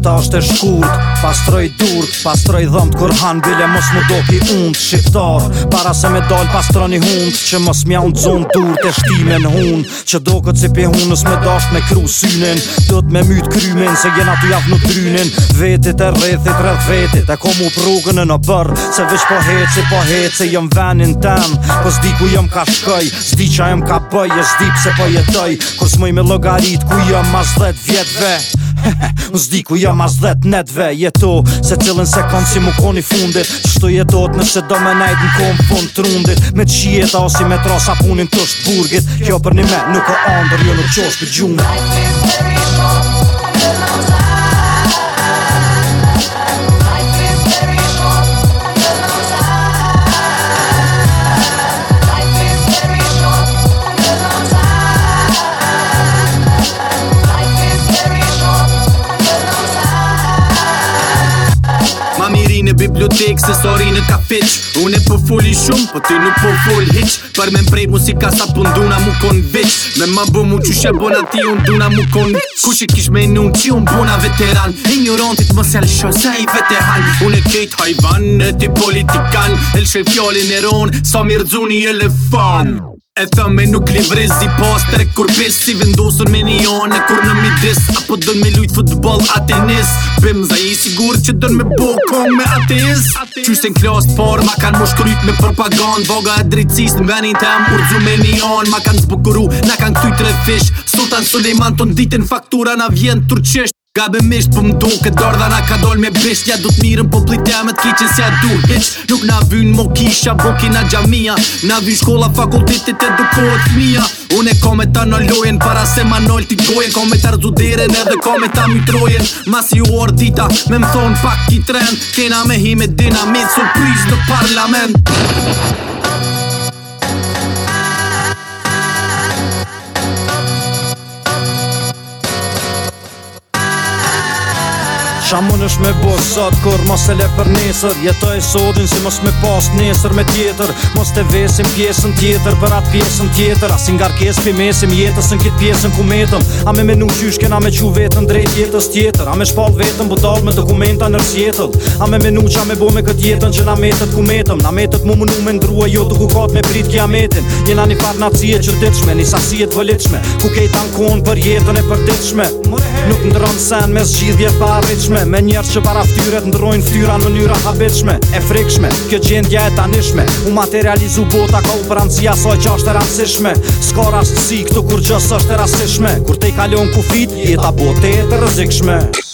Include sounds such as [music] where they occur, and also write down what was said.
jeta është e shkurt Pastroj durt, pastroj dhëmt Kur han bile mos më do ki Shqiptar, para se me dal pastro një hund Që mos mja unë zonë durt E shtime në hun Që do këtë si pi hunës me dash me kru synin Dët me myt krymin Se gjena tu jaf në trynin Vetit e rrethit rrëth vetit E komu prugën e në bërë Se vish po heci, si po heci si Jëm venin ten Po zdi ku jëm ka shkëj Zdi qa jëm ka bëj E zdi pse po jetoj Kus me logarit ku jëm mas 10 vjetve Në [laughs] zdi ku jam as dhet netve dve jeto Se cilën se kanë si mu koni fundit Qështu jetot në do me najt në kom pun të rundit Me të qieta o si me trasa punin të shtë burgit Kjo për një me nuk e andër jo nuk qosh për gjumë bibliotek se sori në kafeq Unë e përfulli shumë, po ty nuk përfull po hiq Për me mprej mu si kasa për nduna mu kon veq Me ma bu mu që shë bona ti unë duna mu kon veq Ku që kish me nuk që unë buna veteran Ignorantit më sel shër se i vete han Unë e kejt hajvan, e ti politikan El shëll fjallin e ronë, sa mirë dzuni elefan E thëm me nuk li postre Kur si vendosur me një anë Kur në midis Apo dën me lujt futbol atinis Bim za i sigur që dën me bo me atis Qyshtin klas të parë Ma kan më shkryt me propagand Voga e dritsis në nga të tem Kur me një anë Ma kan zbukuru Na kan këtuj tre fish Sultan Suleiman të ditin faktura Na vjen turqisht Gabe misht për po mdo këtë dorda na ka me bisht Ja du t'mirën po plitja me t'kiqen si a dur hiq Nuk na vyn mo kisha buki na gjamia Na vyn shkolla fakultitit edukohet fmija Unë e kome ta në lojen para se ma nol t'i gojen Kome ta rëzuderen edhe kome ta mitrojen Masi u ordita me më thonë pak ki tren Kena me hi me dinamit surprise në parlament Qa më nësh me bo sot, kur mos e le për nesër Jetoj sotin si mos me pas nesër me tjetër Mos të vesim pjesën tjetër për atë pjesën tjetër Asin nga rkes për mesim jetës në kitë pjesën ku metëm A me menu qyshken, a me qu vetën drejt jetës tjetër A me shpal vetën budal me dokumenta në rësjetët A me menu qa me bo me këtë jetën që na metët ku metëm Na metët mu më me ndrua jo të ku katë me prit kja metin Jena një farë nacije që ditëshme, një të vëllitëshme Ku kejtë ankon për jetën e për ditëshme Nuk ndronë sen me zgjidhje pa rritëshme ndryshme Me njerë që para ftyret ndrojnë ftyra në njëra habeshme E frekshme, kjo gjendja e tanishme U materializu bota ka u prancija saj që ashtë e rasishme Ska rastësi këtu kur gjësë është e rasishme Kur te i kalion kufit, jeta bote e të rëzikshme